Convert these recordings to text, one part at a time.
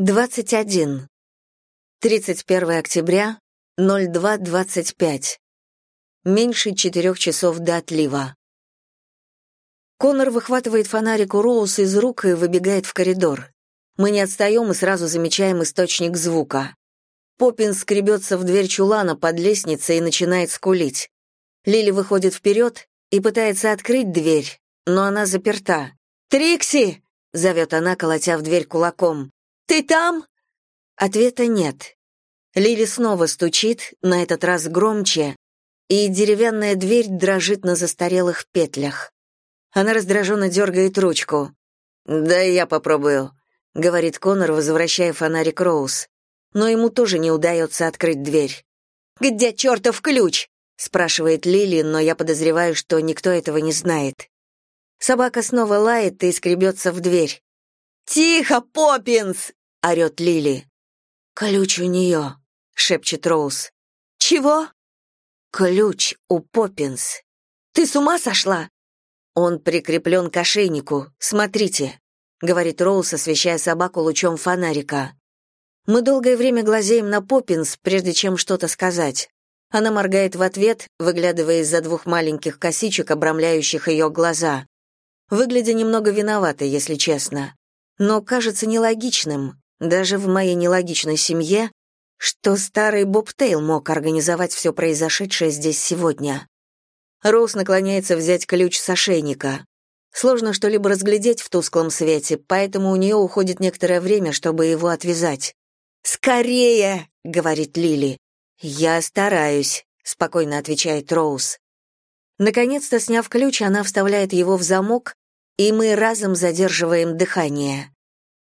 21. 31 октября, 02.25. Меньше четырех часов до отлива. Конор выхватывает фонарик у Роуз из рук и выбегает в коридор. Мы не отстаем и сразу замечаем источник звука. Поппин скребется в дверь чулана под лестницей и начинает скулить. Лили выходит вперед и пытается открыть дверь, но она заперта. «Трикси!» — зовет она, колотя в дверь кулаком. «Ты там?» Ответа нет. Лили снова стучит, на этот раз громче, и деревянная дверь дрожит на застарелых петлях. Она раздраженно дергает ручку. «Да я попробую», — говорит Конор, возвращая фонарик Роуз. Но ему тоже не удается открыть дверь. «Где чертов ключ?» — спрашивает Лили, но я подозреваю, что никто этого не знает. Собака снова лает и скребется в дверь. «Тихо, Поппинс!» — орёт Лили. «Ключ у нее», — шепчет Роуз. «Чего?» «Ключ у Поппинс». «Ты с ума сошла?» «Он прикреплен к ошейнику. Смотрите», — говорит Роуз, освещая собаку лучом фонарика. Мы долгое время глазеем на Поппинс, прежде чем что-то сказать. Она моргает в ответ, выглядывая из-за двух маленьких косичек, обрамляющих ее глаза. Выглядя немного виноватой, если честно. Но кажется нелогичным, даже в моей нелогичной семье, что старый Боб Тейл мог организовать все произошедшее здесь сегодня. Роуз наклоняется взять ключ с ошейника. Сложно что-либо разглядеть в тусклом свете, поэтому у нее уходит некоторое время, чтобы его отвязать. «Скорее!» — говорит Лили. «Я стараюсь», — спокойно отвечает Роуз. Наконец-то, сняв ключ, она вставляет его в замок, и мы разом задерживаем дыхание.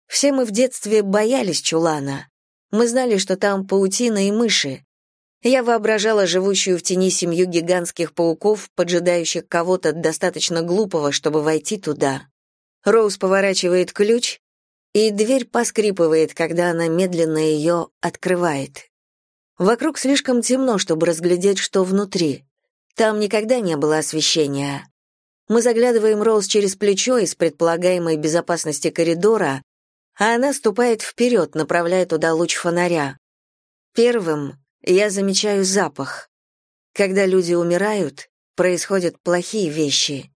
Все мы в детстве боялись чулана. Мы знали, что там паутина и мыши. Я воображала живущую в тени семью гигантских пауков, поджидающих кого-то достаточно глупого, чтобы войти туда. Роуз поворачивает ключ, и дверь поскрипывает, когда она медленно ее открывает. Вокруг слишком темно, чтобы разглядеть, что внутри. Там никогда не было освещения. Мы заглядываем Роуз через плечо из предполагаемой безопасности коридора, а она ступает вперед, направляя туда луч фонаря. Первым я замечаю запах. Когда люди умирают, происходят плохие вещи.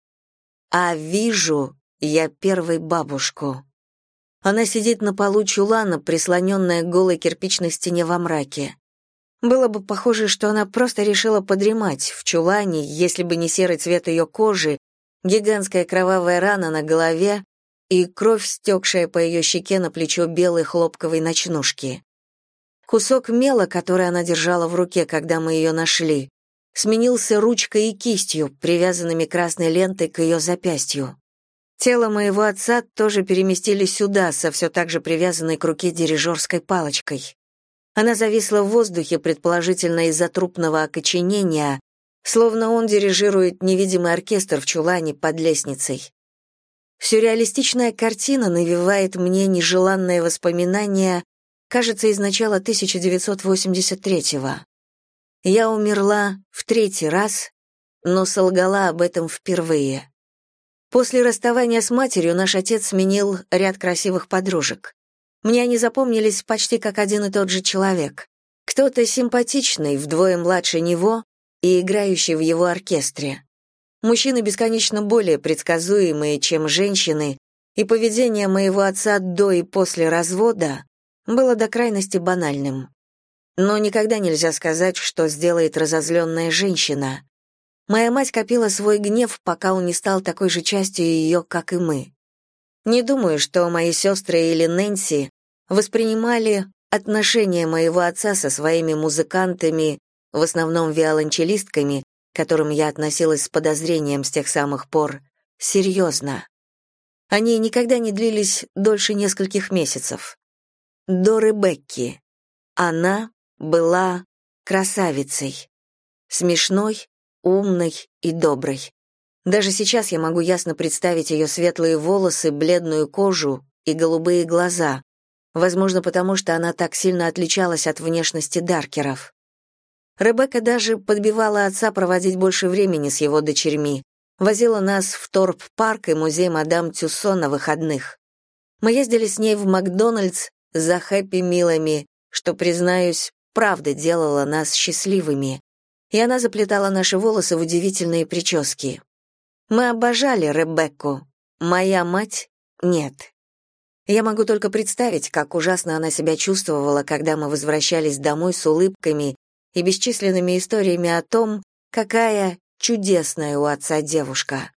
А вижу я первой бабушку. Она сидит на полу чулана, прислоненная к голой кирпичной стене во мраке. Было бы похоже, что она просто решила подремать в чулане, если бы не серый цвет ее кожи, гигантская кровавая рана на голове и кровь, стекшая по ее щеке на плечо белой хлопковой ночнушки. Кусок мела, который она держала в руке, когда мы ее нашли, сменился ручкой и кистью, привязанными красной лентой к ее запястью. Тело моего отца тоже переместили сюда, со все так же привязанной к руке дирижерской палочкой. Она зависла в воздухе, предположительно из-за трупного окоченения, словно он дирижирует невидимый оркестр в чулане под лестницей. Сюрреалистичная картина навевает мне нежеланное воспоминание, кажется, из начала 1983-го. Я умерла в третий раз, но солгала об этом впервые. После расставания с матерью наш отец сменил ряд красивых подружек. Мне они запомнились почти как один и тот же человек. Кто-то симпатичный, вдвое младше него и играющий в его оркестре. Мужчины бесконечно более предсказуемые, чем женщины, и поведение моего отца до и после развода было до крайности банальным. Но никогда нельзя сказать, что сделает разозленная женщина. Моя мать копила свой гнев, пока он не стал такой же частью ее, как и мы. Не думаю, что мои сестры или Нэнси воспринимали отношения моего отца со своими музыкантами, в основном виолончелистками, которым я относилась с подозрением с тех самых пор, серьезно. Они никогда не длились дольше нескольких месяцев. До Ребекки. Она была красавицей. Смешной, умной и доброй. Даже сейчас я могу ясно представить ее светлые волосы, бледную кожу и голубые глаза, возможно, потому что она так сильно отличалась от внешности Даркеров. Ребекка даже подбивала отца проводить больше времени с его дочерьми, возила нас в Торп-парк и музей мадам Тюссо на выходных. Мы ездили с ней в Макдональдс, за хэппи-милами, что, признаюсь, правда делала нас счастливыми, и она заплетала наши волосы в удивительные прически. Мы обожали Ребекку. Моя мать — нет. Я могу только представить, как ужасно она себя чувствовала, когда мы возвращались домой с улыбками и бесчисленными историями о том, какая чудесная у отца девушка.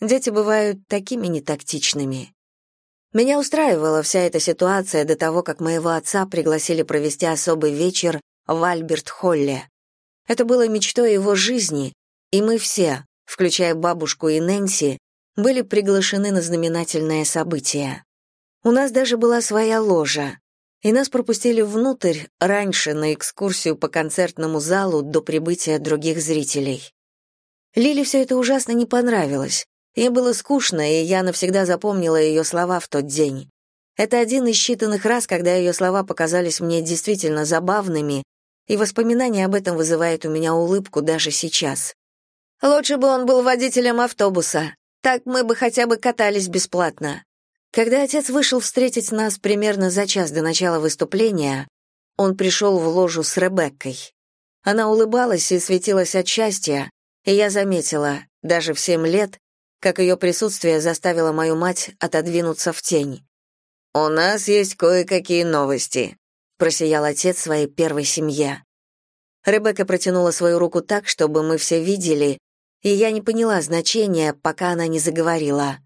Дети бывают такими нетактичными. Меня устраивала вся эта ситуация до того, как моего отца пригласили провести особый вечер в Альберт-Холле. Это было мечтой его жизни, и мы все, включая бабушку и Нэнси, были приглашены на знаменательное событие. У нас даже была своя ложа, и нас пропустили внутрь раньше на экскурсию по концертному залу до прибытия других зрителей. Лили все это ужасно не понравилось. Ей было скучно, и я навсегда запомнила ее слова в тот день. Это один из считанных раз, когда ее слова показались мне действительно забавными, и воспоминание об этом вызывает у меня улыбку даже сейчас. Лучше бы он был водителем автобуса. Так мы бы хотя бы катались бесплатно. Когда отец вышел встретить нас примерно за час до начала выступления, он пришел в ложу с Ребеккой. Она улыбалась и светилась от счастья, и я заметила, даже в семь лет, как ее присутствие заставило мою мать отодвинуться в тень. «У нас есть кое-какие новости», — просиял отец своей первой семье. Ребекка протянула свою руку так, чтобы мы все видели, и я не поняла значения, пока она не заговорила.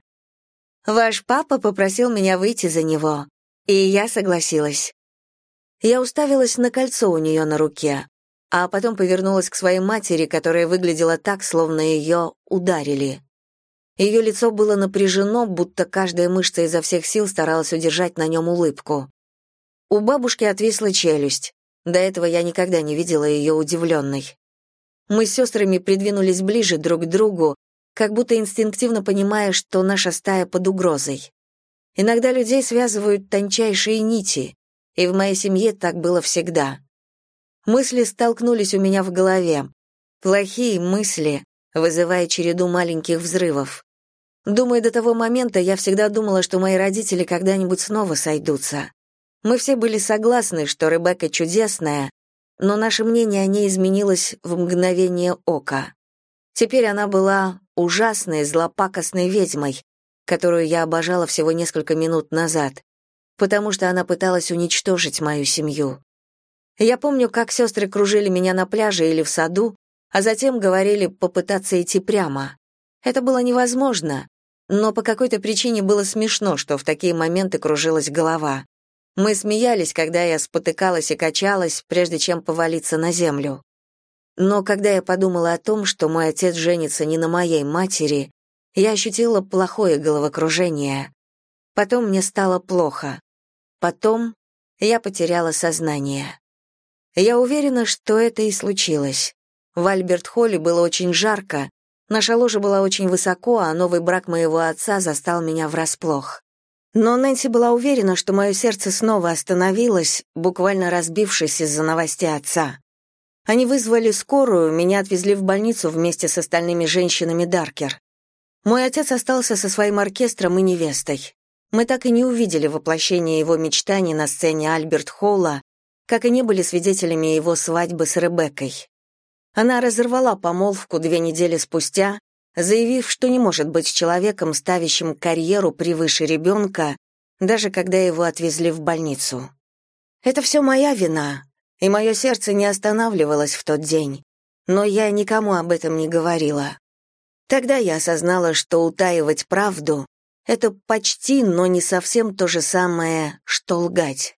«Ваш папа попросил меня выйти за него, и я согласилась». Я уставилась на кольцо у нее на руке а потом повернулась к своей матери, которая выглядела так, словно ее ударили. Ее лицо было напряжено, будто каждая мышца изо всех сил старалась удержать на нем улыбку. У бабушки отвисла челюсть. До этого я никогда не видела ее удивленной. Мы с сестрами придвинулись ближе друг к другу, как будто инстинктивно понимая, что наша стая под угрозой. Иногда людей связывают тончайшие нити, и в моей семье так было всегда. Мысли столкнулись у меня в голове. Плохие мысли, вызывая череду маленьких взрывов. Думаю, до того момента я всегда думала, что мои родители когда-нибудь снова сойдутся. Мы все были согласны, что Ребекка чудесная, но наше мнение о ней изменилось в мгновение ока. Теперь она была ужасной, злопакостной ведьмой, которую я обожала всего несколько минут назад, потому что она пыталась уничтожить мою семью. Я помню, как сестры кружили меня на пляже или в саду, а затем говорили попытаться идти прямо. Это было невозможно, но по какой-то причине было смешно, что в такие моменты кружилась голова. Мы смеялись, когда я спотыкалась и качалась, прежде чем повалиться на землю. Но когда я подумала о том, что мой отец женится не на моей матери, я ощутила плохое головокружение. Потом мне стало плохо. Потом я потеряла сознание. Я уверена, что это и случилось. В Альберт-Холле было очень жарко, наша ложа была очень высоко, а новый брак моего отца застал меня врасплох. Но Нэнси была уверена, что мое сердце снова остановилось, буквально разбившись из-за новостей отца. Они вызвали скорую, меня отвезли в больницу вместе с остальными женщинами Даркер. Мой отец остался со своим оркестром и невестой. Мы так и не увидели воплощение его мечтаний на сцене Альберт Холла, как и не были свидетелями его свадьбы с Ребеккой. Она разорвала помолвку две недели спустя, заявив, что не может быть человеком, ставящим карьеру превыше ребенка, даже когда его отвезли в больницу. Это все моя вина, и мое сердце не останавливалось в тот день, но я никому об этом не говорила. Тогда я осознала, что утаивать правду — это почти, но не совсем то же самое, что лгать.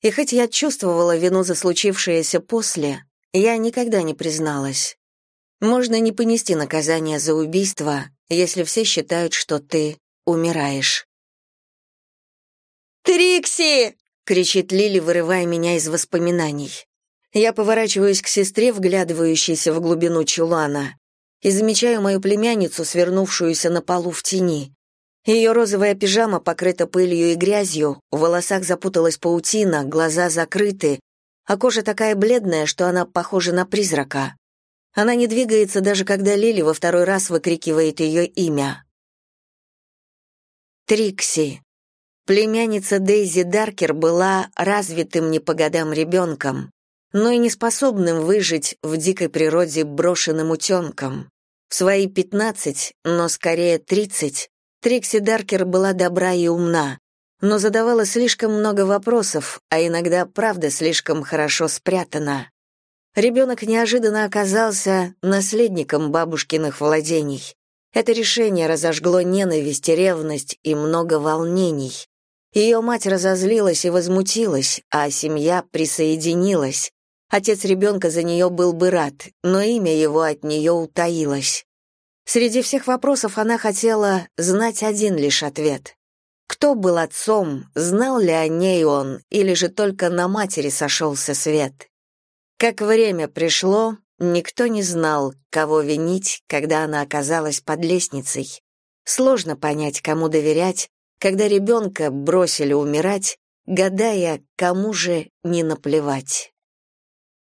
И хоть я чувствовала вину за случившееся после, я никогда не призналась. Можно не понести наказание за убийство, если все считают, что ты умираешь. «Трикси!» — кричит Лили, вырывая меня из воспоминаний. Я поворачиваюсь к сестре, вглядывающейся в глубину чулана, и замечаю мою племянницу, свернувшуюся на полу в тени. Ее розовая пижама покрыта пылью и грязью, в волосах запуталась паутина, глаза закрыты, а кожа такая бледная, что она похожа на призрака. Она не двигается, даже когда Лили во второй раз выкрикивает ее имя. Трикси. Племянница Дейзи Даркер была развитым не по годам ребенком, но и неспособным выжить в дикой природе брошенным утенком. В свои пятнадцать, но скорее тридцать, Трикси Даркер была добра и умна, но задавала слишком много вопросов, а иногда правда слишком хорошо спрятана. Ребенок неожиданно оказался наследником бабушкиных владений. Это решение разожгло ненависть ревность и много волнений. Ее мать разозлилась и возмутилась, а семья присоединилась. Отец ребенка за нее был бы рад, но имя его от нее утаилось. Среди всех вопросов она хотела знать один лишь ответ. Кто был отцом, знал ли о ней он, или же только на матери сошелся свет? Как время пришло, никто не знал, кого винить, когда она оказалась под лестницей. Сложно понять, кому доверять, когда ребенка бросили умирать, гадая, кому же не наплевать.